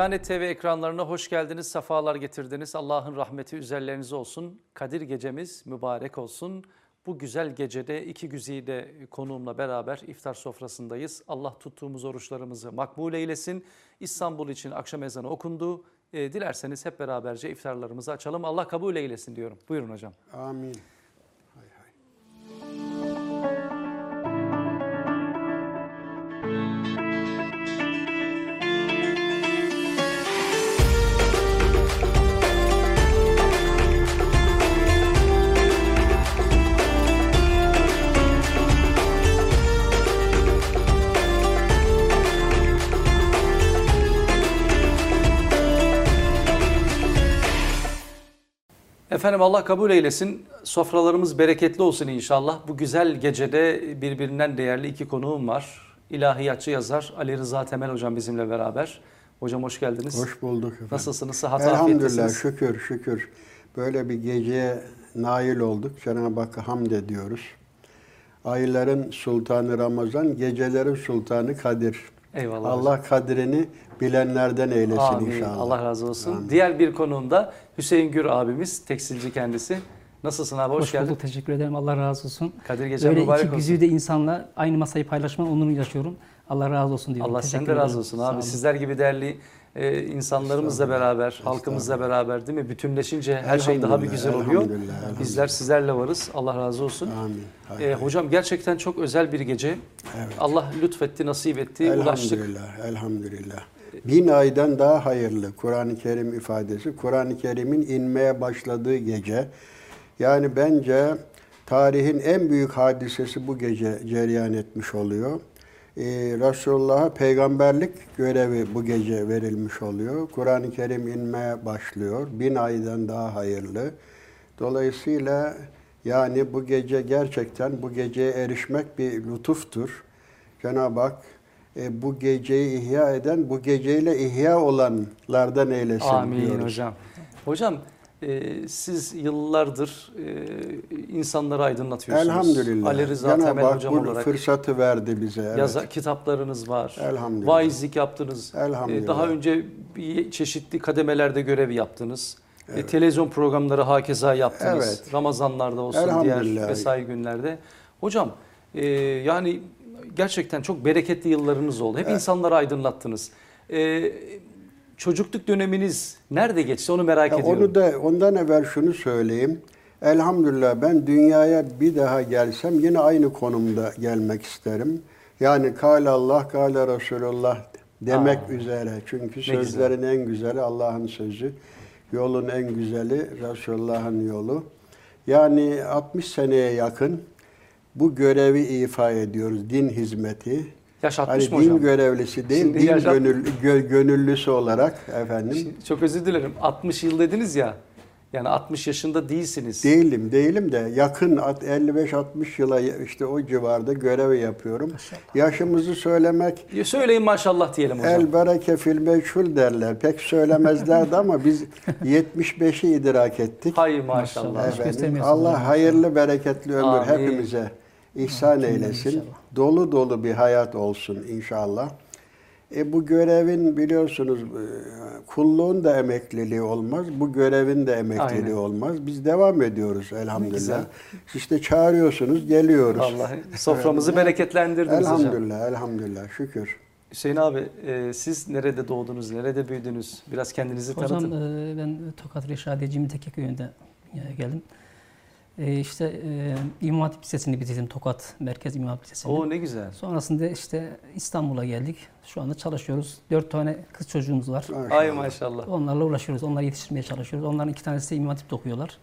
Diyanet TV ekranlarına hoş geldiniz, sefalar getirdiniz. Allah'ın rahmeti üzerlerinize olsun. Kadir gecemiz mübarek olsun. Bu güzel gecede iki güzide konuğumla beraber iftar sofrasındayız. Allah tuttuğumuz oruçlarımızı makbul eylesin. İstanbul için akşam ezanı okundu. E, dilerseniz hep beraberce iftarlarımızı açalım. Allah kabul eylesin diyorum. Buyurun hocam. Amin. Efendim Allah kabul eylesin. Sofralarımız bereketli olsun inşallah. Bu güzel gecede birbirinden değerli iki konuğum var. İlahiyatçı yazar Ali Rıza Temel hocam bizimle beraber. Hocam hoş geldiniz. Hoş bulduk efendim. Nasılsınız? Sıhhat Elhamdülillah şükür şükür. Böyle bir geceye nail olduk. Cenab-ı Hakk'a hamd ediyoruz. Ayların sultanı Ramazan, gecelerin sultanı Kadir. Eyvallah Allah kadrini bilenlerden eylesin Amin. inşallah. Allah razı olsun. Amin. Diğer bir konuğum da Hüseyin Gür abimiz, tekstilci kendisi. Nasılsın abi? Hoş, Hoş, geldin. bulduk. Teşekkür ederim. Allah razı olsun. Kadir gecen Böyle mübarek iki olsun. güzide insanla aynı masayı paylaşmanın onurunu yaşıyorum. Allah razı olsun diyorum. Allah Teşekkür sen de razı olsun abi. Sizler gibi değerli e, insanlarımızla beraber, halkımızla beraber değil mi? Bütünleşince her şey daha bir güzel oluyor. Elhamdülillah, elhamdülillah. Bizler sizlerle varız. Allah razı olsun. Amin. E, hocam gerçekten çok özel bir gece. Evet. Allah lütfetti, nasip etti, ulaştık. Elhamdülillah, elhamdülillah. Bin aydan daha hayırlı Kur'an-ı Kerim ifadesi. Kur'an-ı Kerim'in inmeye başladığı gece. Yani bence tarihin en büyük hadisesi bu gece cereyan etmiş oluyor. Ee, Resulullah'a peygamberlik görevi bu gece verilmiş oluyor. Kur'an-ı Kerim inmeye başlıyor. Bin aydan daha hayırlı. Dolayısıyla yani bu gece gerçekten bu geceye erişmek bir lütuftur. Cenab-ı Hak e, bu geceyi ihya eden, bu geceyle ihya olanlardan eylesin Amin diyoruz. hocam. Hocam e, siz yıllardır e, insanları aydınlatıyorsunuz. Elhamdülillah. Ali Rıza Cenab-ı Temel Hak hocam bu olarak. fırsatı verdi bize. Evet. Yaza, kitaplarınız var. Elhamdülillah. Vaizlik yaptınız. Elhamdülillah. Ee, Daha önce bir çeşitli kademelerde görev yaptınız. Ee, Televizyon programları hakeza yaptınız. Evet. Ramazanlarda olsun diğer mesai günlerde. Hocam e, yani gerçekten çok bereketli yıllarınız oldu. Hep insanları aydınlattınız. E, çocukluk döneminiz nerede geçti onu merak Ya ediyorum. onu da ondan evvel şunu söyleyeyim. Elhamdülillah ben dünyaya bir daha gelsem yine aynı konumda gelmek isterim. Yani kâle Allah, kâle Resulullah demek Aa, üzere. Çünkü güzel. sözlerin en güzeli Allah'ın sözü. Yolun en güzeli Resulullah'ın yolu. Yani 60 seneye yakın bu görevi ifa ediyoruz. Din hizmeti. Yaş 60 Hani mı din hocam? görevlisi değil, Şimdi din yaş- gönül, gö- gönüllüsü olarak efendim. Şimdi çok özür dilerim. 60 yıl dediniz ya. Yani 60 yaşında değilsiniz. Değilim, değilim de yakın at- 55-60 yıla işte o civarda görev yapıyorum. Yaşımızı söylemek Ya Söyleyin maşallah diyelim hocam. el bereke fil meçhul derler. Pek söylemezlerdi ama biz 75'i idrak ettik. Hay maşallah. Maşallah. Efendim, Allah hayırlı bereketli ömür Amin. hepimize ihsan eylesin. inşallah. Dolu dolu bir hayat olsun inşallah. E bu görevin biliyorsunuz e, kulluğun da emekliliği olmaz. Bu görevin de emekliliği Aynen. olmaz. Biz devam ediyoruz elhamdülillah. güzel. İşte çağırıyorsunuz, geliyoruz. Allah soframızı bereketlendirdiniz hocam. Elhamdülillah, elhamdülillah. Şükür. Hüseyin abi e, siz nerede doğdunuz, nerede büyüdünüz? Biraz kendinizi Hocam tanıtın. e, ben Tokat Reşadiye Cimritek köyünde e, geldim. E, işte e, İmam Hatip Lisesi'ni bitirdim Tokat Merkez İmam Hatip Lisesi'ni. Oo ne güzel. Sonrasında işte İstanbul'a geldik. Şu anda çalışıyoruz. Dört tane kız çocuğumuz var. Ay maşallah. Onlarla uğraşıyoruz. Onları yetiştirmeye çalışıyoruz. Onların iki tanesi de İmam Hatip'te okuyorlar.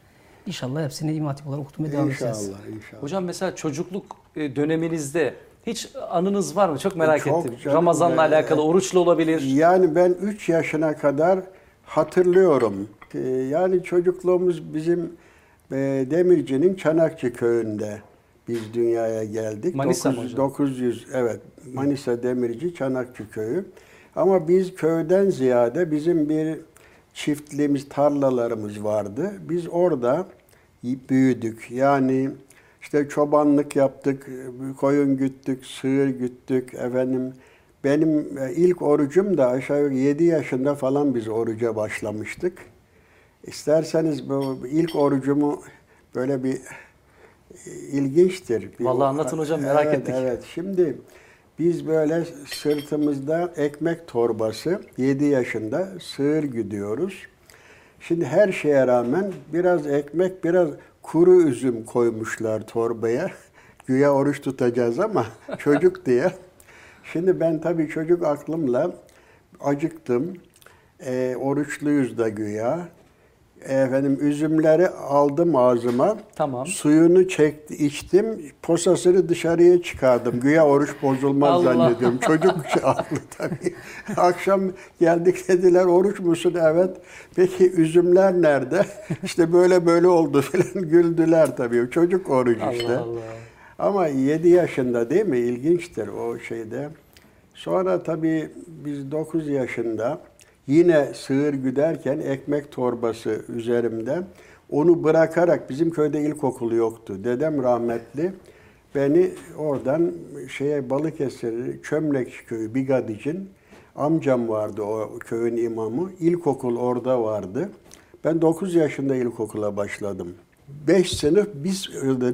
İnşallah hepsini İmam Hatip olarak okutmaya devam edeceğiz. İnşallah, inşallah. Hocam mesela çocukluk e, döneminizde hiç anınız var mı? Çok merak Çok ettim. canım, Ramazanla ben- alakalı, oruçlu olabilir. Yani ben 3 yaşına kadar hatırlıyorum. Ee, Yani çocukluğumuz bizim e, Demirci'nin Çanakçı köyünde biz dünyaya geldik. Manisa mı 900, hocam? 900 evet Manisa Demirci Çanakçı köyü. Ama biz köyden ziyade bizim bir çiftliğimiz, tarlalarımız vardı. Biz orada büyüdük. Yani işte çobanlık yaptık, koyun güttük, sığır güttük, efendim benim e, ilk orucum da aşağı yukarı 7 yaşında falan biz oruca başlamıştık. İsterseniz bu ilk orucumu böyle bir e, ilginçtir. Bir- Vallahi anlatın hocam, merak evet, ettik. Evet, şimdi biz böyle sırtımızda ekmek torbası 7 yaşında sığır gidiyoruz. Şimdi her şeye rağmen biraz ekmek, biraz kuru üzüm koymuşlar torbaya. Güya oruç tutacağız ama çocuk diye. Şimdi ben tabii çocuk aklımla acıktım. E, oruçluyuz da güya. Efendim üzümleri aldım ağzıma. Tamam. Suyunu çekti, içtim. Posasını dışarıya çıkardım. Güya oruç bozulmaz Allah. zannediyorum. Çocuk aklı tabii. Akşam geldik dediler oruç musun? Evet. Peki üzümler nerede? İşte böyle böyle oldu falan güldüler tabii. Çocuk oruç işte. Allah Allah. Ama 7 yaşında değil mi? İlginçtir o şeyde. Sonra tabii biz 9 yaşında yine sığır güderken ekmek torbası üzerimde onu bırakarak bizim köyde ilkokulu yoktu. Dedem rahmetli beni oradan şeye Balıkesir Çömlek köyü Bigadic'in amcam vardı o köyün imamı. İlkokul orada vardı. Ben 9 yaşında ilkokula başladım. 5 sınıf biz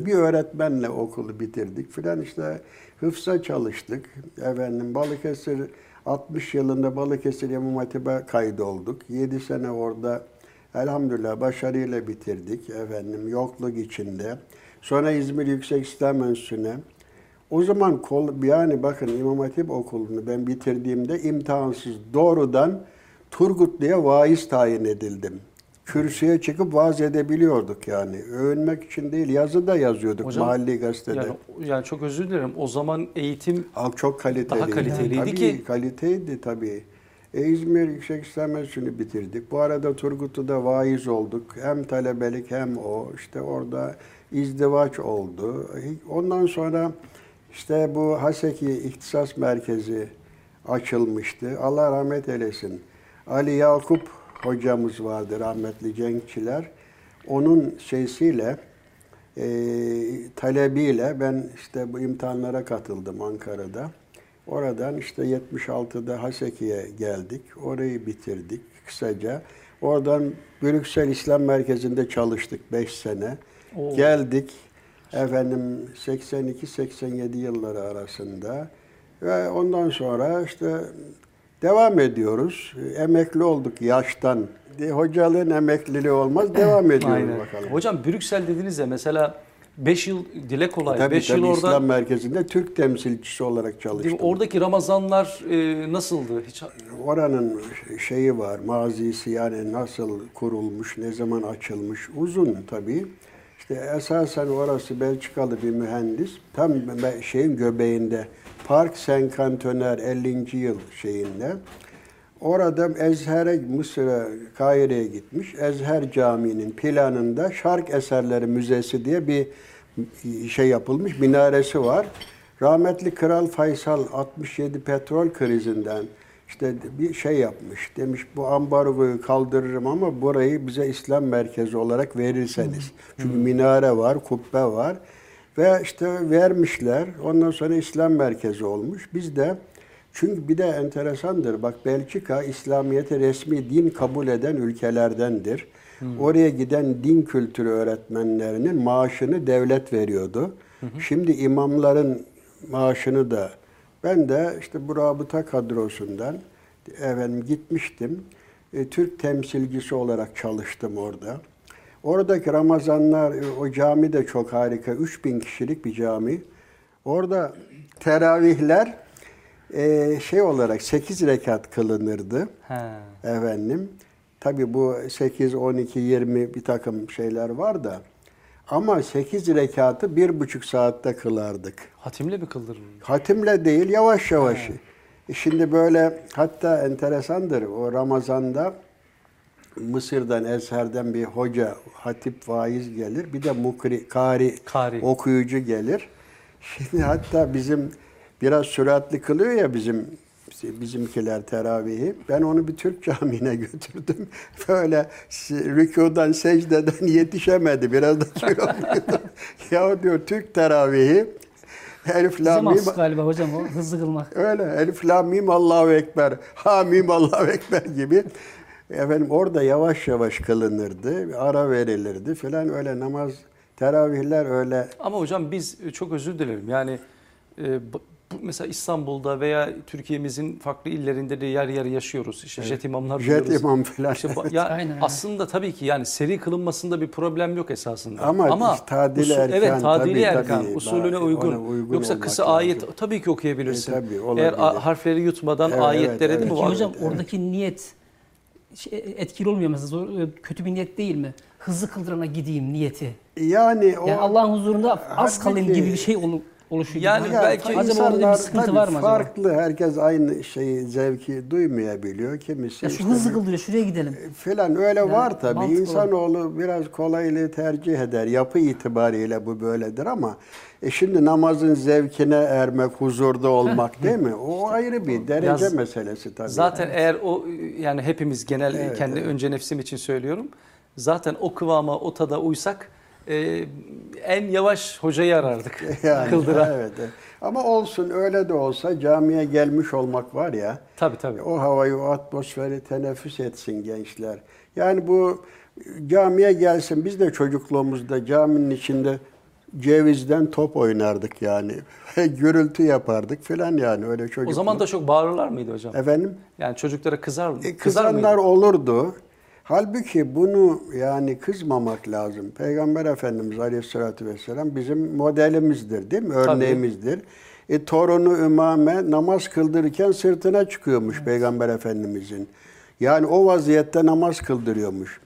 bir öğretmenle okulu bitirdik filan işte hıfza çalıştık. Efendim Balıkesir 60 yılında Balıkesir İmam Hatip'e kaydolduk. 7 sene orada elhamdülillah başarıyla bitirdik efendim yokluk içinde. Sonra İzmir Yüksek İslam Enstitüsü'ne o zaman kol, yani bakın İmam Hatip okulunu ben bitirdiğimde imtihansız doğrudan Turgutlu'ya vaiz tayin edildim. Kürsüye çıkıp vaaz edebiliyorduk yani. Övünmek için değil, yazı da yazıyorduk Hocam, mahalli gazetede. Yani, yani çok özür dilerim. O zaman eğitim Halk çok kaliteliydi. Daha kaliteliydi tabii, ki- Kaliteydi tabii. E, İzmir Yüksek İslam Enstitüsü'nü bitirdik. Bu arada Turgutlu'da vaiz olduk. Hem talebelik hem o. İşte orada izdivaç oldu. Ondan sonra işte bu Haseki İhtisas Merkezi açılmıştı. Allah rahmet eylesin. Ali Yakup hocamız vardı rahmetli Cenkçiler. Onun şeysiyle e, talebiyle ben işte bu imtihanlara katıldım Ankara'da. Oradan işte 76'da Haseki'ye geldik. Orayı bitirdik kısaca. Oradan Brüksel İslam Merkezi'nde çalıştık 5 sene. Oo. Geldik efendim 82-87 yılları arasında ve ondan sonra işte devam ediyoruz. Emekli olduk yaştan. Hocalığın emekliliği olmaz. Devam ediyoruz Aynen. bakalım. Hocam Brüksel dediniz ya mesela 5 yıl dile kolay. Tabii 5 tabii yıl orada İslam Merkezi'nde Türk temsilcisi olarak çalıştım. oradaki Ramazanlar e, nasıldı? Hiç Oranın şeyi var, mazisi yani nasıl kurulmuş, ne zaman açılmış, uzun tabii. İşte esasen orası Belçikalı bir mühendis. Tam şeyin göbeğinde. Park Saint Cantoner 50. yıl şeyinde. Orada Ezher'e, Mısır'a, Kahire'ye gitmiş. Ezher Camii'nin planında Şark Eserleri Müzesi diye bir şey yapılmış, minaresi var. Rahmetli Kral Faysal 67 petrol krizinden işte bir şey yapmış. Demiş bu ambargoyu kaldırırım ama burayı bize İslam merkezi olarak verirseniz. Çünkü minare var, kubbe var. Ve işte vermişler. Ondan sonra İslam merkezi olmuş. Biz de çünkü bir de enteresandır. Bak Belçika İslamiyet'i resmi din kabul eden ülkelerdendir. Oraya giden din kültürü öğretmenlerinin maaşını devlet veriyordu. Şimdi imamların maaşını da ben de işte bu rabıta kadrosundan efendim gitmiştim. E, Türk temsilcisi olarak çalıştım orada. Oradaki Ramazanlar, e, o cami de çok harika. 3000 kişilik bir cami. Orada teravihler e, şey olarak 8 rekat kılınırdı. He. Efendim. Tabi bu 8, 12, 20 bir takım şeyler var da. Ama 8 rekatı bir buçuk saatte kılardık. Hatimle mi kıldırıldı? Hatimle değil yavaş yavaş. E Şimdi böyle hatta enteresandır o Ramazan'da Mısır'dan, Ezher'den bir hoca, hatip vaiz gelir. Bir de mukri, kari, Kari. okuyucu gelir. Şimdi hatta bizim biraz süratli kılıyor ya bizim bizimkiler teravihi. Ben onu bir Türk camiine götürdüm. Böyle rükudan, secdeden yetişemedi. Biraz da kiloluydu. ya diyor Türk teravihi Elif Bize la mim galiba hocam o hızlı kılmak. öyle Elif la mim Allahu ekber. Ha mim Allahu ekber gibi. Efendim orada yavaş yavaş kılınırdı. Ara verilirdi filan öyle namaz teravihler öyle Ama hocam biz e, çok özür dilerim. Yani e, mesela İstanbul'da veya Türkiye'mizin farklı illerinde de yer yer yaşıyoruz. İşte jet imamlar jet diyoruz. imam filan. İşte ba- ya Aynen, aslında tabii ki yani seri kılınmasında bir problem yok esasında. Ama tadili usul- erkan, evet tadili tabii, erkan tabii. usulüne uygun. uygun Yoksa kısa lazım. ayet tabii ki okuyabilirsin. E, tabii, Eğer olabilir. a- harfleri yutmadan Evet, ayetlere evet, değil mi? Hocam evet. oradaki niyet şey, etkili olmuyor mesela zor, kötü bir niyet değil mi? Hızlı kıldırana gideyim niyeti. Yani o Yani Allah'ın huzurunda az kalayım gibi bir şey olu, oluşuyor. Yani. Ya, belki acaba orada bir sıkıntı var mı acaba? Farklı. Herkes aynı şeyi, zevki duymayabiliyor. Kimisi Ya şu işte hızlı kıldırıyor şuraya gidelim. filan öyle var tabii. İnsanoğlu biraz kolaylığı tercih eder. Yapı itibariyle bu böyledir ama e şimdi namazın zevkine ermek, huzurda olmak değil mi? O ayrı bir derece Ya z- meselesi tabii. Zaten eğer o yani hepimiz genel kendi önce nefsim için söylüyorum. Zaten o kıvama, o tada uysak e, en yavaş hocayı arardık. yani, Kıldıran. evet, evet. Ama olsun öyle de olsa camiye gelmiş olmak var ya. Tabii tabii. O havayı, o atmosferi teneffüs etsin gençler. Yani bu camiye gelsin. Biz de çocukluğumuzda caminin içinde cevizden top oynardık yani. Gürültü yapardık filan yani öyle çocuk. O zaman da çok bağırırlar mıydı hocam? efendim Yani çocuklara kızar mı? e, kızar kızanlar mıydı? olurdu. Halbuki bunu yani kızmamak lazım. Peygamber Efendimiz Aleyhisselatü Vesselam bizim modelimizdir değil mi? Örneğimizdir. E, torunu Ümame namaz kıldırırken sırtına çıkıyormuş Peygamber Efendimizin. Yani o vaziyette namaz kıldırıyormuş.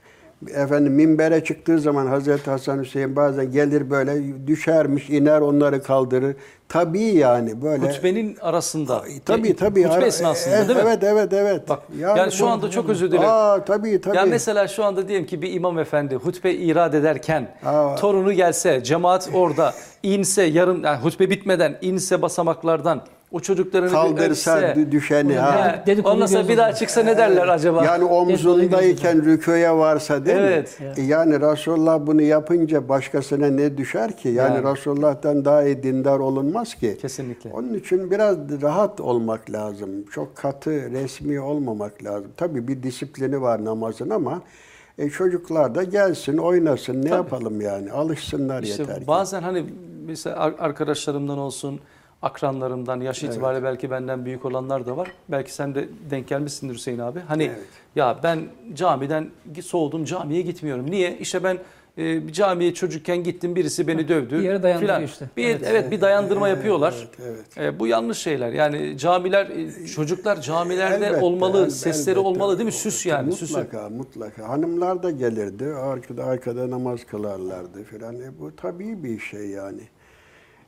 Efendim minbere çıktığı zaman Hazreti Hasan Hüseyin bazen gelir böyle düşermiş, iner onları kaldırır. Tabii yani böyle. Hutbenin arasında. Tabii tabii. Hutbe esnasında e- değil mi? Evet evet evet. Bak, yani şu bu- anda çok özür dilerim. Aa tabii tabii. Ya mesela şu anda diyelim ki bir imam efendi hutbe irad ederken Aa. torunu gelse, cemaat orada inse yarım yani hutbe bitmeden inse basamaklardan o çocuklarını bir Kaldırsa öpse, dü- düşeni ha. ondan bir daha çıksa ne derler acaba? Yani omzundayken rüküye varsa değil Evet. mi? E Yani Resulullah bunu yapınca başkasına ne düşer ki? Yani, Yani. Resulullah'tan daha iyi dindar olunmaz ki. Kesinlikle. Onun için biraz rahat olmak lazım. Çok katı, resmi olmamak lazım. Tabii bir disiplini var namazın ama e, çocuklar da gelsin, oynasın. Ne yapalım yani? Alışsınlar İşte yeter ki. bazen hani mesela ar- arkadaşlarımdan olsun, akranlarımdan, yaş itibariyle belki benden büyük olanlar da var. Belki sen de denk gelmişsindir Hüseyin abi. Hani Evet. ya ben camiden soğudum, camiye gitmiyorum. Niye? İşte ben e, camiye çocukken gittim, birisi beni dövdü. Bir yere dayandırıyor filan. işte. Bir, evet. bir dayandırma yapıyorlar. evet, E, bu yanlış şeyler. Yani camiler, e, çocuklar camilerde Elbette, olmalı, el- sesleri elbette. olmalı değil mi? Süs yani, süsü. Mutlaka, mutlaka. Hanımlar da gelirdi, arkada, arkada namaz kılarlardı filan. E, bu tabii bir şey yani.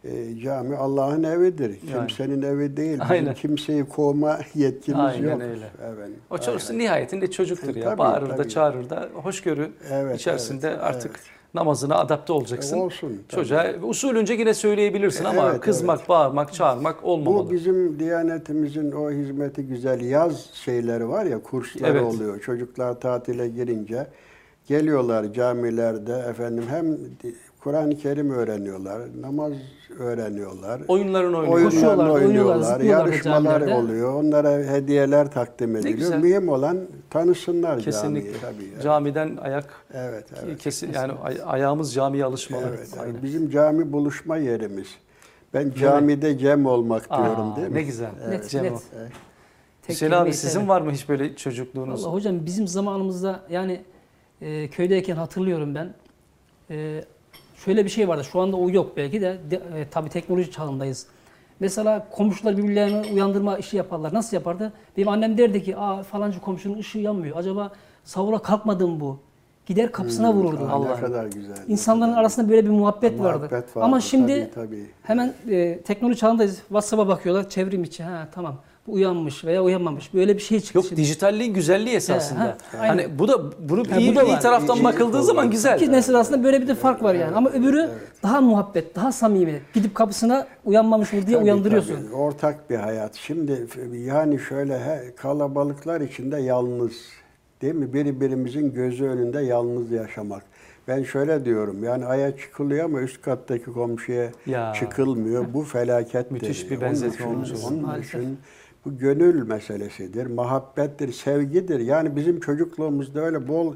E, cami Allah'ın evidir. Yani. Kimsenin evi değil. Bizim Aynen. kimseyi kovma yetkimiz Aynen yok. öyle. Evet. O çocuk nihayetinde çocuktur E, ya. tabii, Bağırır da tabii. çağırır da hoşgörü Evet, içerisinde evet, artık evet. namazına adapte olacaksın. E, olsun, tabii. Çocuğa usulünce yine söyleyebilirsin ama Evet, kızmak, bağırmak, çağırmak olmamalı. Bu bizim Diyanetimizin o hizmeti güzel yaz şeyleri var ya kursları Evet. oluyor. Çocuklar tatile girince geliyorlar camilerde efendim hem Kur'an-ı Kerim öğreniyorlar, namaz öğreniyorlar. Oyunların oynuyor. Oyunlarla Koşuyorlar, oynuyorlar, oynuyorlar, yarışmalar oluyor. Onlara hediyeler takdim ediliyor. Mühim olan tanısınlar Kesinlikle. camiyi tabii. ya. Camiden ayak Evet, evet. kesin yani ay- ayağımız camiye alışmalı. Evet, evet. Bizim cami buluşma yerimiz. Ben camide cem olmak Aa, diyorum değil mi? Ne güzel. Net, Cem net. Evet. Tek Hüseyin abi sizin severim. var mı hiç böyle çocukluğunuz? Vallahi hocam bizim zamanımızda yani e, köydeyken hatırlıyorum ben. E, şöyle bir şey vardı. Şu anda o yok belki de. de e, tabii teknoloji çağındayız. Mesela komşular birbirlerini uyandırma işi yaparlar. Nasıl yapardı? Benim annem derdi ki, "Aa falanca komşunun ışığı yanmıyor. Acaba sahura kalkmadı mı bu?" Gider kapısına vururdu. Aa, Allah. Ne kadar güzel. İnsanların arasında böyle bir muhabbet, vardı. Muhabbet vardı, Ama şimdi tabii, tabii. hemen e, teknoloji çağındayız. WhatsApp'a bakıyorlar, çevrim içi. Ha tamam. Uyanmış veya uyanmamış. Böyle bir şey çıktı. Yok şimdi. dijitalliğin güzelliği esasında. ha, aynen. hani bu da bunu Ha, iyi, bu da iyi var. taraftan İyi- bakıldığı iyi zaman güzel. İki nesil arasında böyle bir de fark var yani. Ama öbürü daha muhabbet, daha samimi. Gidip kapısına uyanmamış mı diye Tabii, uyandırıyorsun. tabii. Ortak bir hayat. Şimdi yani şöyle he, kalabalıklar içinde yalnız. Değil mi? Birbirimizin gözü önünde yalnız yaşamak. Ben şöyle diyorum yani aya çıkılıyor ama üst kattaki komşuya Ya. çıkılmıyor. Bu felakettir. Müthiş bir benzetme olmuş. Onun için bu gönül meselesidir, muhabbettir, sevgidir. Yani bizim çocukluğumuzda öyle bol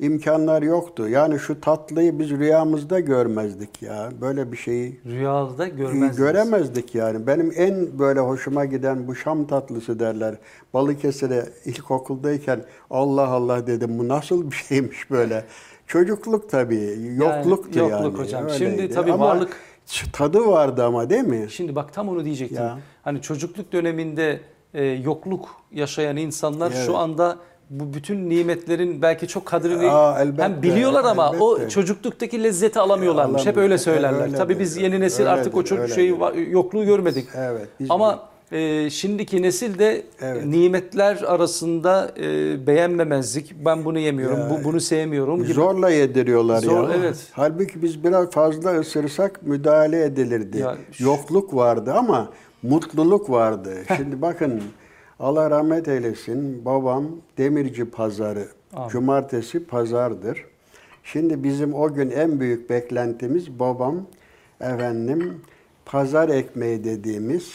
imkanlar yoktu. Yani şu tatlıyı biz rüyamızda görmezdik ya. Böyle bir şeyi Rüyada görmezdiniz. göremezdik yani. Benim en böyle hoşuma giden bu Şam tatlısı derler. Balıkesir'e ilkokuldayken Allah Allah dedim bu nasıl bir şeymiş böyle. Çocukluk tabii, yokluktu yani. yokluk hocam. Şimdi öyleydi. tabii Ama varlık- tadı vardı ama değil mi? Şimdi bak tam onu diyecektim. Ya. Hani çocukluk döneminde e, yokluk yaşayan insanlar Evet. şu anda bu bütün nimetlerin belki çok kadrini Aa, elbette, hem biliyorlar ama o elbette. çocukluktaki lezzeti alamıyorlarmış. Hep Alamıyor. öyle söylerler. Öyledir, Tabii biz yeni nesil artık o öyledir, çocuk şeyi öyledir. yokluğu görmedik. Evet, ama e, şimdiki nesil de Evet. nimetler arasında e, beğenmemezlik. Ben bunu yemiyorum, Ya, bu bunu sevmiyorum gibi. Zorla yediriyorlar Zor, ya. evet. Halbuki biz biraz fazla ısırsak müdahale edilirdi. Ya, Yokluk vardı ama mutluluk vardı. Şimdi bakın Allah rahmet eylesin. Babam demirci pazarı. Amin. Cumartesi pazardır. Şimdi bizim o gün en büyük beklentimiz babam efendim pazar ekmeği dediğimiz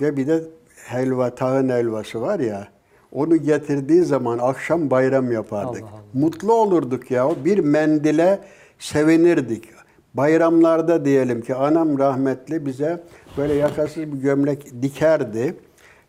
ve bir de helva, tahın helvası var ya. Onu getirdiği zaman akşam bayram yapardık. Allah Allah. Mutlu olurduk ya. Bir mendile sevinirdik. Bayramlarda diyelim ki anam rahmetli bize böyle yakasız bir gömlek dikerdi.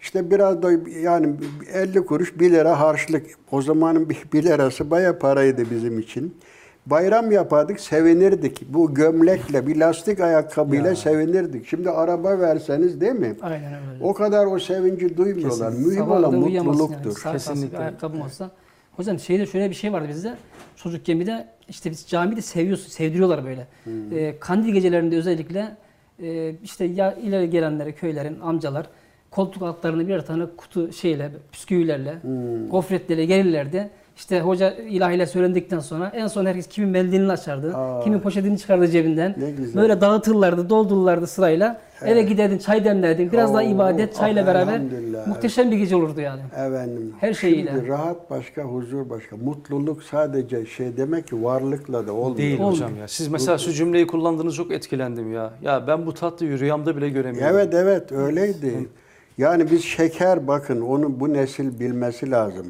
İşte biraz da yani 50 kuruş 1 lira harçlık. O zamanın 1 lirası baya paraydı bizim için. Bayram yapardık, sevinirdik. Bu gömlekle, bir lastik ayakkabıyla sevinirdik. Şimdi araba verseniz değil mi? Aynen öyle. O kadar o sevinci duymuyorlar. Mühim Sabah olan mutluluktur. Yani. Kesinlikle. Kesinlikle. ayakkabım olsa. Hocam şeyde şöyle bir şey vardı bizde. Çocukken bir de işte biz camide seviyorsun, sevdiriyorlar böyle. Hmm. Ee, kandil gecelerinde özellikle e, işte ya ileri gelenlere, köylerin, amcalar koltuk altlarına birer tane kutu şeyle, bisküvilerle, Hmm. gofretlerle gelirlerdi. İşte hoca ilahiyle söylendikten sonra en son herkes kimin mendilini açardı, Aa. kimin poşetini çıkardı cebinden. Böyle dağıtırlardı, doldururlardı sırayla. Eve giderdin, çay demlerdin. Biraz daha Oo, ibadet, çayla oh, beraber muhteşem bir gece olurdu yani. Efendim. Her şeyiyle. Şimdi rahat başka, huzur başka. Mutluluk sadece şey demek ki varlıkla da olmuyor. Değil Olmuyor. hocam ya. Siz mesela şu cümleyi kullandınız çok etkilendim ya. Ya ben bu tatlıyı rüyamda bile göremiyorum. Evet evet öyleydi. Yani biz şeker bakın onu bu nesil bilmesi lazım.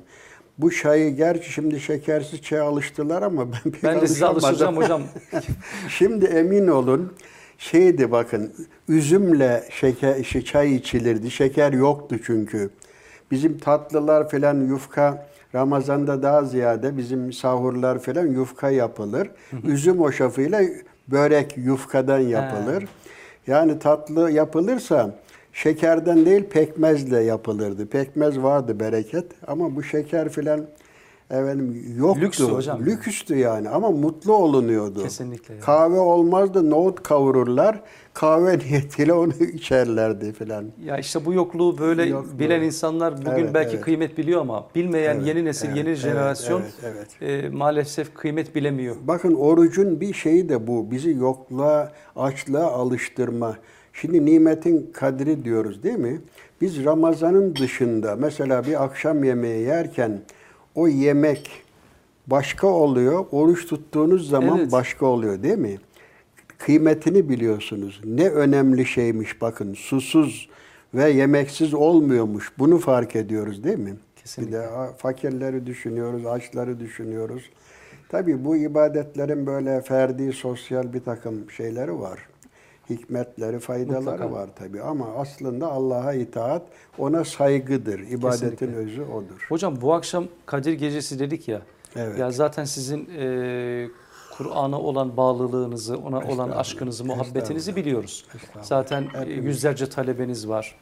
Bu çayı gerçi şimdi şekersiz çay alıştılar ama ben pek Ben de size alışacağım hocam. Şimdi emin olun şeydi bakın üzümle şeker işi çay içilirdi. Şeker yoktu çünkü. Bizim tatlılar falan yufka Ramazan'da daha ziyade bizim sahurlar falan yufka yapılır. Üzüm hoşafıyla börek yufkadan yapılır. Yani tatlı yapılırsa şekerden değil pekmezle yapılırdı. Pekmez vardı bereket ama bu şeker filan efendim yoktu. Lükstü hocam. Lüküstü yani ama mutlu olunuyordu. Kesinlikle yani. Kahve olmazdı nohut kavururlar. Kahve niyetiyle onu içerlerlerdi filan. Ya işte bu yokluğu böyle Yokluğu. bilen insanlar bugün Evet, belki evet. kıymet biliyor ama bilmeyen Evet, yeni nesil, evet, yeni evet, jenerasyon evet, e, maalesef kıymet bilemiyor. Bakın orucun bir şeyi de bu. Bizi yokluğa, açlığa alıştırma. Şimdi nimetin kadri diyoruz değil mi? Biz Ramazan'ın dışında mesela bir akşam yemeği yerken o yemek başka oluyor. Oruç tuttuğunuz zaman Evet. başka oluyor değil mi? Kıymetini biliyorsunuz. Ne önemli şeymiş bakın. Susuz ve yemeksiz olmuyormuş. Bunu fark ediyoruz değil mi? Kesinlikle. Bir de fakirleri düşünüyoruz, açları düşünüyoruz. Tabii bu ibadetlerin böyle ferdi, sosyal bir takım şeyleri var. Hikmetleri, faydaları Mutlaka. var tabii ama aslında Allah'a itaat, ona saygıdır. İbadetin Kesinlikle. özü odur. Hocam bu akşam Kadir Gecesi dedik ya. Evet. Ya zaten sizin e, Kur'an'a olan bağlılığınızı, ona olan aşkınızı, muhabbetinizi biliyoruz. Zaten e, Hepimiz. yüzlerce talebeniz var.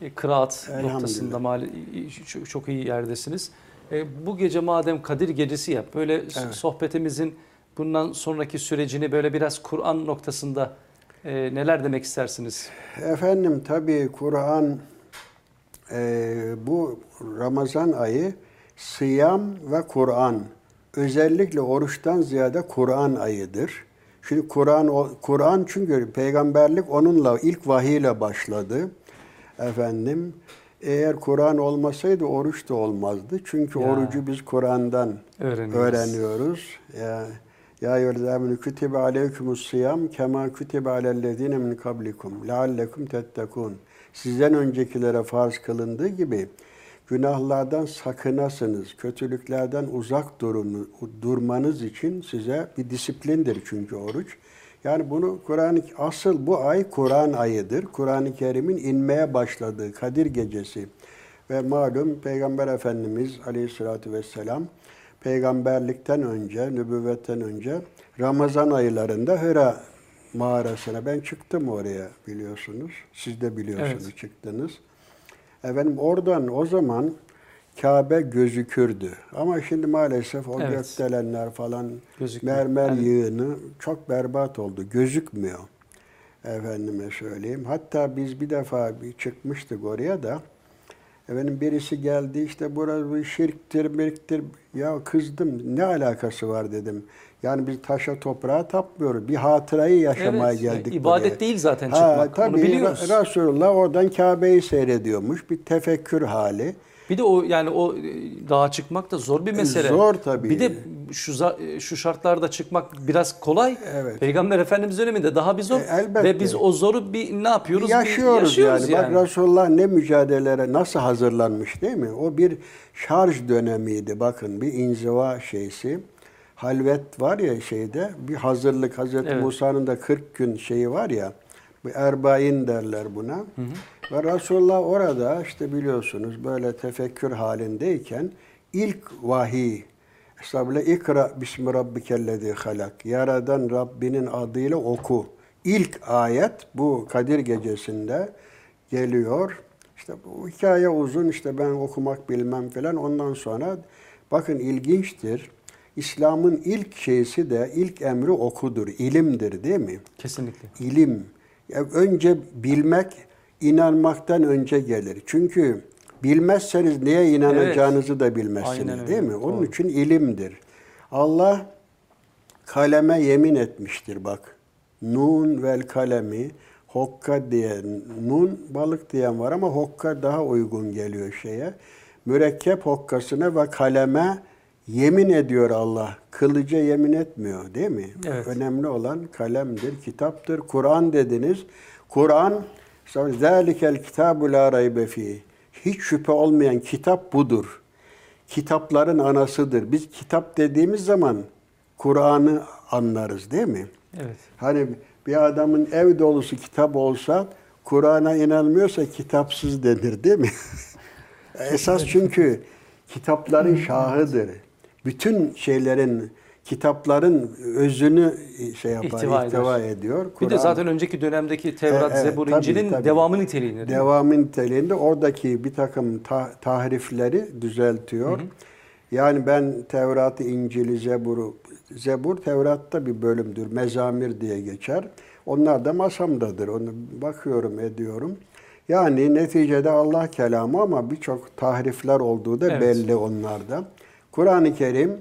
E, Kıraat noktasında mali, çok- çok iyi yerdesiniz. E, Bu gece madem Kadir Gecesi yap, böyle Evet. sohbetimizin bundan sonraki sürecini böyle biraz Kur'an noktasında e, neler demek istersiniz? Efendim tabii Kur'an e, bu Ramazan ayı sıyam ve Kur'an özellikle oruçtan ziyade Kur'an ayıdır. Şimdi Kur'an Kur'an çünkü peygamberlik onunla ilk vahiyle başladı. Efendim eğer Kur'an olmasaydı oruç da olmazdı. Çünkü Ya. orucu biz Kur'an'dan Öğreniyoruz. öğreniyoruz. Ya, Ya eyyühellezîne kütübe aleykumus siyam kema kütübe alellezîne min kablikum leallekum tettekûn. Sizden öncekilere farz kılındığı gibi günahlardan sakınasınız, kötülüklerden uzak durun, durmanız için size bir disiplindir çünkü oruç. Yani bunu Kur'an asıl bu ay Kur'an ayıdır. Kur'an-ı Kerim'in inmeye başladığı Kadir Gecesi ve malum Peygamber Efendimiz Aleyhisselatü Vesselam peygamberlikten önce, nübüvvetten önce Ramazan aylarında Hira mağarasına ben çıktım oraya biliyorsunuz. Siz de biliyorsunuz Evet. çıktınız. Efendim oradan o zaman Kabe gözükürdü. Ama şimdi maalesef o Evet. gökdelenler falan Gözükmüyor. mermer Yani- yığını çok berbat oldu. Gözükmüyor. Efendime söyleyeyim. Hatta biz bir defa bir çıkmıştık oraya da. Efendim birisi geldi işte burası bir şirktir, mirktir. Ya kızdım ne alakası var dedim. Yani biz taşa toprağa tapmıyoruz. Bir hatırayı yaşamaya Evet, geldik ibadet buraya. değil zaten Ha, çıkmak. tabii Onu biliyoruz. Resulullah oradan Kabe'yi seyrediyormuş. Bir tefekkür hali. Bir de o yani o e, dağa çıkmak da zor bir mesele. Zor tabii. Bir de şu za- şu şartlarda çıkmak biraz kolay. Evet. Peygamber Efendimiz döneminde daha bir zor. E, elbette. Ve biz o zoru bir ne yapıyoruz? Bir Yaşıyoruz, yaşıyoruz yani. Bak Resulullah ne mücadelelere nasıl hazırlanmış değil mi? O bir şarj dönemiydi bakın bir inziva şeysi. Halvet var ya şeyde bir hazırlık Hazreti Evet. Musa'nın da 40 gün şeyi var ya bir erbain derler buna. Ve Resulullah orada işte biliyorsunuz böyle tefekkür halindeyken ilk vahiy Estağfirullah ikra bismi rabbikellezi halak. Yaradan Rabbinin adıyla oku. İlk ayet bu Kadir gecesinde geliyor. İşte bu hikaye uzun işte ben okumak bilmem falan ondan sonra bakın ilginçtir. İslam'ın ilk şeysi de ilk emri okudur, ilimdir değil mi? Kesinlikle. İlim. Ya önce bilmek inanmaktan önce gelir. Çünkü bilmezseniz neye inanacağınızı da bilmezsiniz Aynen değil mi? Onun Doğru. için ilimdir. Allah kaleme yemin etmiştir bak. Nun vel kalemi hokka diyen, nun balık diyen var ama hokka daha uygun geliyor şeye. Mürekkep hokkasına ve kaleme yemin ediyor Allah. Kılıca yemin etmiyor değil mi? Evet. Önemli olan kalemdir, kitaptır. Kur'an dediniz. Kur'an zalikel kitabu la raybe fi. Hiç şüphe olmayan kitap budur. Kitapların anasıdır. Biz kitap dediğimiz zaman Kur'an'ı anlarız değil mi? Evet. Hani bir adamın ev dolusu kitap olsa Kur'an'a inanmıyorsa kitapsız denir değil mi? Esas çünkü kitapların şahıdır. Bütün şeylerin kitapların özünü şey yapar, İhtiva ihtiva, eder. ediyor. Bir de zaten önceki dönemdeki Tevrat, E, evet, Zebur, İncil'in devamı niteliğinde. Devamı niteliğinde oradaki bir takım ta- tahrifleri düzeltiyor. Yani ben Tevrat'ı, İncil'i, Zebur'u, Zebur Tevrat'ta bir bölümdür. Mezamir diye geçer. Onlar da masamdadır. Onu bakıyorum, ediyorum. Yani neticede Allah kelamı ama birçok tahrifler olduğu da Evet. belli onlarda. Kur'an-ı Kerim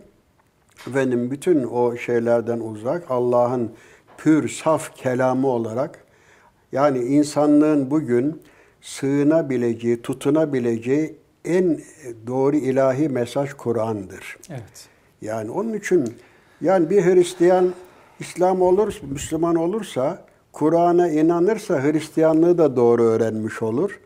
efendim bütün o şeylerden uzak Allah'ın pür saf kelamı olarak yani insanlığın bugün sığınabileceği, tutunabileceği en doğru ilahi mesaj Kur'an'dır. Evet. Yani onun için yani bir Hristiyan İslam olur, Müslüman olursa, Kur'an'a inanırsa Hristiyanlığı da doğru öğrenmiş olur.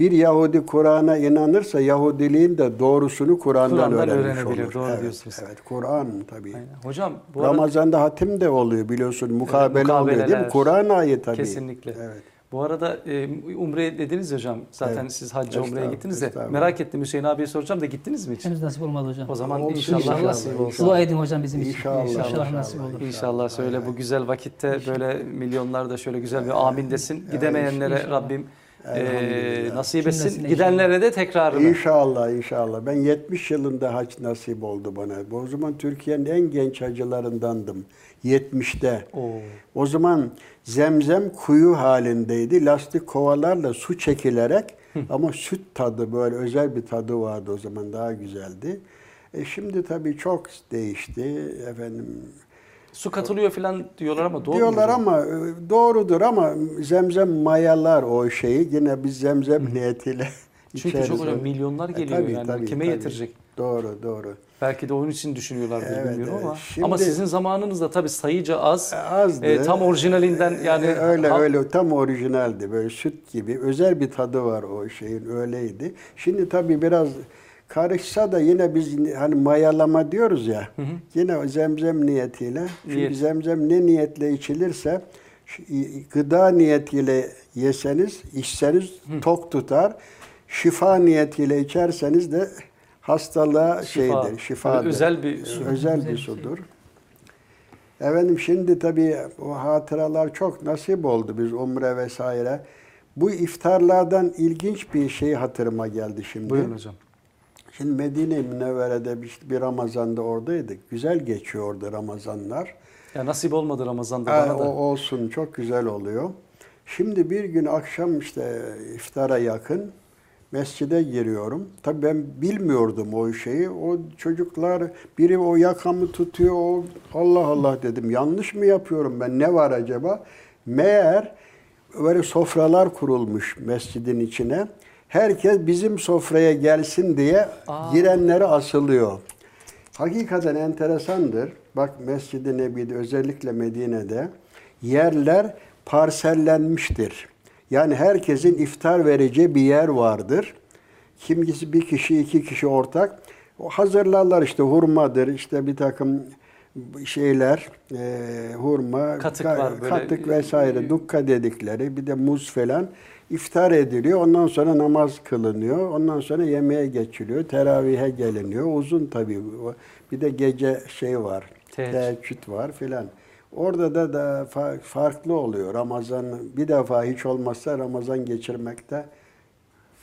Bir Yahudi Kur'an'a inanırsa Yahudiliğin de doğrusunu Kur'an'dan Kur'an'dan öğrenmiş öğrenebilir, olur. doğru evet, diyorsunuz. Evet, Kur'an tabii. Aynen. Hocam bu arada Ramazan'da hatim de oluyor biliyorsun. Mukabele oluyor değil mi? Kur'an ayı tabii. Kesinlikle. Evet. Bu arada e, umre dediniz hocam. Zaten Evet. siz hacca umreye gittiniz de. Merak ettim Hüseyin abiye soracağım da gittiniz mi hiç? Henüz nasip olmadı hocam. O zaman Olsun inşallah, inşallah, nasip olsun. Dua edin hocam bizim için. İnşallah, İnşallah, inşallah. nasip olur. İnşallah şöyle bu güzel vakitte böyle milyonlar da şöyle güzel bir amin desin. Gidemeyenlere İnşallah. Rabbim e, nasip etsin. Gidenlere de tekrarını. İnşallah inşallah. Ben 70 yılında hac nasip oldu bana. O zaman Türkiye'nin en genç hacılarındandım. 70'te. Oo. O zaman zemzem kuyu halindeydi. Lastik kovalarla su çekilerek ama süt tadı böyle özel bir tadı vardı o zaman daha güzeldi. E şimdi tabii çok değişti efendim. Su katılıyor falan diyorlar ama doğru Diyorlar ama e, doğrudur ama zemzem mayalar o şeyi yine biz zemzem niyetiyle Çünkü içeriz çok onu. milyonlar E, geliyor tabii, yani. tabii, Kime tabii. getirecek? Doğru doğru. Belki de onun için düşünüyorlardır Evet, bilmiyorum evet. ama. Şimdi- ama sizin zamanınızda tabii sayıca az. Azdı. E, tam orijinalinden yani E, öyle ha- öyle tam orijinaldi böyle süt gibi özel bir tadı var o şeyin öyleydi. Şimdi tabii biraz karışsa da yine biz hani mayalama diyoruz ya. Yine o zemzem niyetiyle. Çünkü Niyet. zemzem ne niyetle içilirse gıda niyetiyle yeseniz, içseniz tok tutar. Şifa niyetiyle içerseniz de hastalığa Şifa. şeydir, şifadır. Böyle özel bir su. Özel bir bir şey. sudur. Efendim şimdi tabii o hatıralar çok nasip oldu biz umre vesaire. Bu iftarlardan ilginç bir şey hatırıma geldi şimdi. Buyurun hocam. Şimdi Medine-i Münevvere'de bir, bir Ramazan'da oradaydık. Güzel geçiyordu Ramazanlar. Ya nasip olmadı Ramazan'da bana o da. olsun çok güzel oluyor. Şimdi bir gün akşam işte iftara yakın mescide giriyorum. Tabii ben bilmiyordum o şeyi. O çocuklar biri o yakamı tutuyor. O Allah Allah dedim. Yanlış mı yapıyorum ben? Ne var acaba? Meğer böyle sofralar kurulmuş mescidin içine. Herkes bizim sofraya gelsin diye Aa. girenleri asılıyor. Hakikaten enteresandır. Bak Mescid-i Nebi'de özellikle Medine'de yerler parsellenmiştir. Yani herkesin iftar vereceği bir yer vardır. Kimisi bir kişi, iki kişi ortak. O hazırlarlar işte hurmadır, işte bir takım şeyler, e, hurma, Katık ka- var böyle. katık vesaire, dukka dedikleri, bir de muz falan iftar ediliyor. Ondan sonra namaz kılınıyor. Ondan sonra yemeğe geçiliyor. Teravihe geliniyor. Uzun tabii. Bir de gece şey var. Teheccüd. Var filan. Orada da, da fa- farklı oluyor. Ramazan bir defa hiç olmazsa Ramazan geçirmekte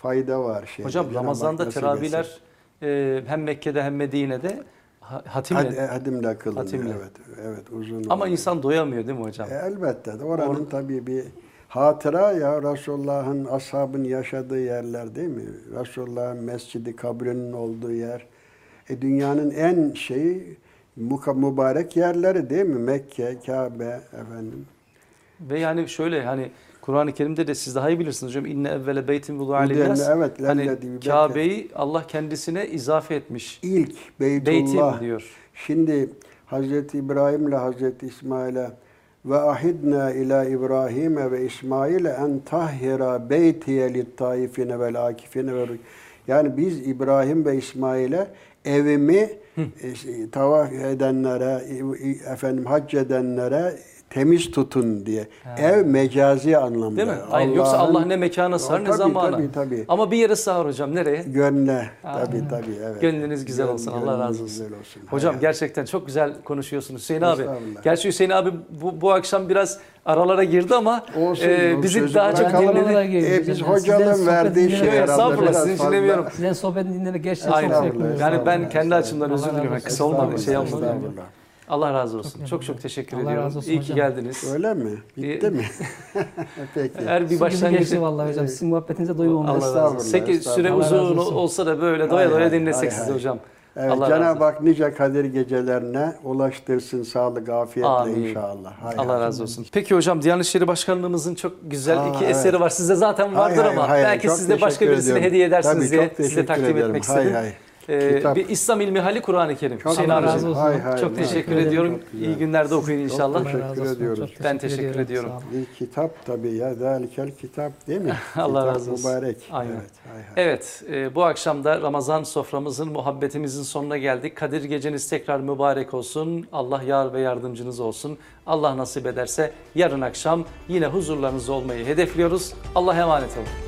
fayda var. Şeyde. Hocam Ramazan'da teravihler e, hem Mekke'de hem Medine'de ha- hatimle. Had, hadimle kılınıyor. Hatimle. Evet, evet uzun. Ama oluyor. insan doyamıyor değil mi hocam? E, elbette oranın Or- tabii bir hatıra ya Resulullah'ın ashabın yaşadığı yerler değil mi? Resulullah'ın mescidi, kabrinin olduğu yer. E, dünyanın en şeyi mübarek yerleri değil mi? Mekke, Kabe efendim. Ve yani şöyle hani Kur'an-ı Kerim'de de siz daha iyi bilirsiniz hocam. İnne evvele beytin vudu'a Udenne, linnas. evet, Hani Kabe'yi Allah kendisine izafe etmiş. İlk Beytim Beytullah. diyor. Şimdi Hazreti İbrahim ile Hazreti İsmail'e ve ahidna ila İbrahim ve İsmail en tahhira beytiye lit taifine vel akifine ve yani biz İbrahim ve İsmail'e evimi e, tavaf edenlere, e, efendim hac edenlere temiz tutun diye. Ev mecazi anlamda. Değil mi? Hayır, yoksa Allah ne mekana sığar ne zamana. Tabii tabii. Ama bir yere sığar hocam. Nereye? Gönle. Tabii tabii evet. Gönlünüz güzel Gön- olsun. Allah razı olsun. güzel olsun. Hocam Hayat. gerçekten çok güzel konuşuyorsunuz Hüseyin abi. Gerçi Hüseyin abi bu, bu akşam biraz aralara girdi ama Olsun, e, o bizi sözü daha çok dinledi. E, biz hocanın verdiği şey herhalde estağfurullah, sizin fazla- dinlemiyorum. Sizlerin sohbetini dinlemek gerçekten Aynen. çok zevkli. Yani ben kendi açımdan özür Allah diliyorum. Kısa olsun. olmadı şey. Estağfurullah. Allah razı olsun. Çok çok teşekkür Allah ediyorum. razı olsun İyi ki hocam. geldiniz. Öyle mi? Bitti E, mi? Peki. Eğer bir başlangıcı geçti vallahi hocam. Sizin muhabbetinize doyum Allah olmaz. razı olsun. Süre. Allah uzun olsa da böyle doya doya dinlesek sizi hocam. Evet, Cenab-ı. Hak nice Kadir gecelerine ulaştırsın sağlık, afiyetle Amin. inşallah. Hay Allah hay. razı olsun. Peki hocam Diyanet İşleri Başkanlığımızın çok güzel Aa, iki evet. eseri var. Sizde zaten vardır Hay hay, ama hay hay. belki siz de başka birisine ediyorum. hediye edersiniz Tabii, diye size takdim ederim. etmek Hay istedim. hay. Ee, Kitap. bir İslam İlmihali Kur'an-ı Kerim. Çok Hüseyin razı olsun. Hay hay. Çok teşekkür ederim. ediyorum. Çok. İyi günlerde okuyun inşallah. teşekkür Allah razı olsun. ediyoruz. Çok Ben teşekkür ediyorum. Olun. Bir kitap tabii ya. Zalikel kitap değil mi? Allah kitap razı olsun. mübarek. Aynen. Evet, hay hay. Evet, e, bu akşam da Ramazan soframızın, muhabbetimizin sonuna geldik. Kadir geceniz tekrar mübarek olsun. Allah yar ve yardımcınız olsun. Allah nasip ederse yarın akşam yine huzurlarınızda olmayı hedefliyoruz. Allah'a emanet olun.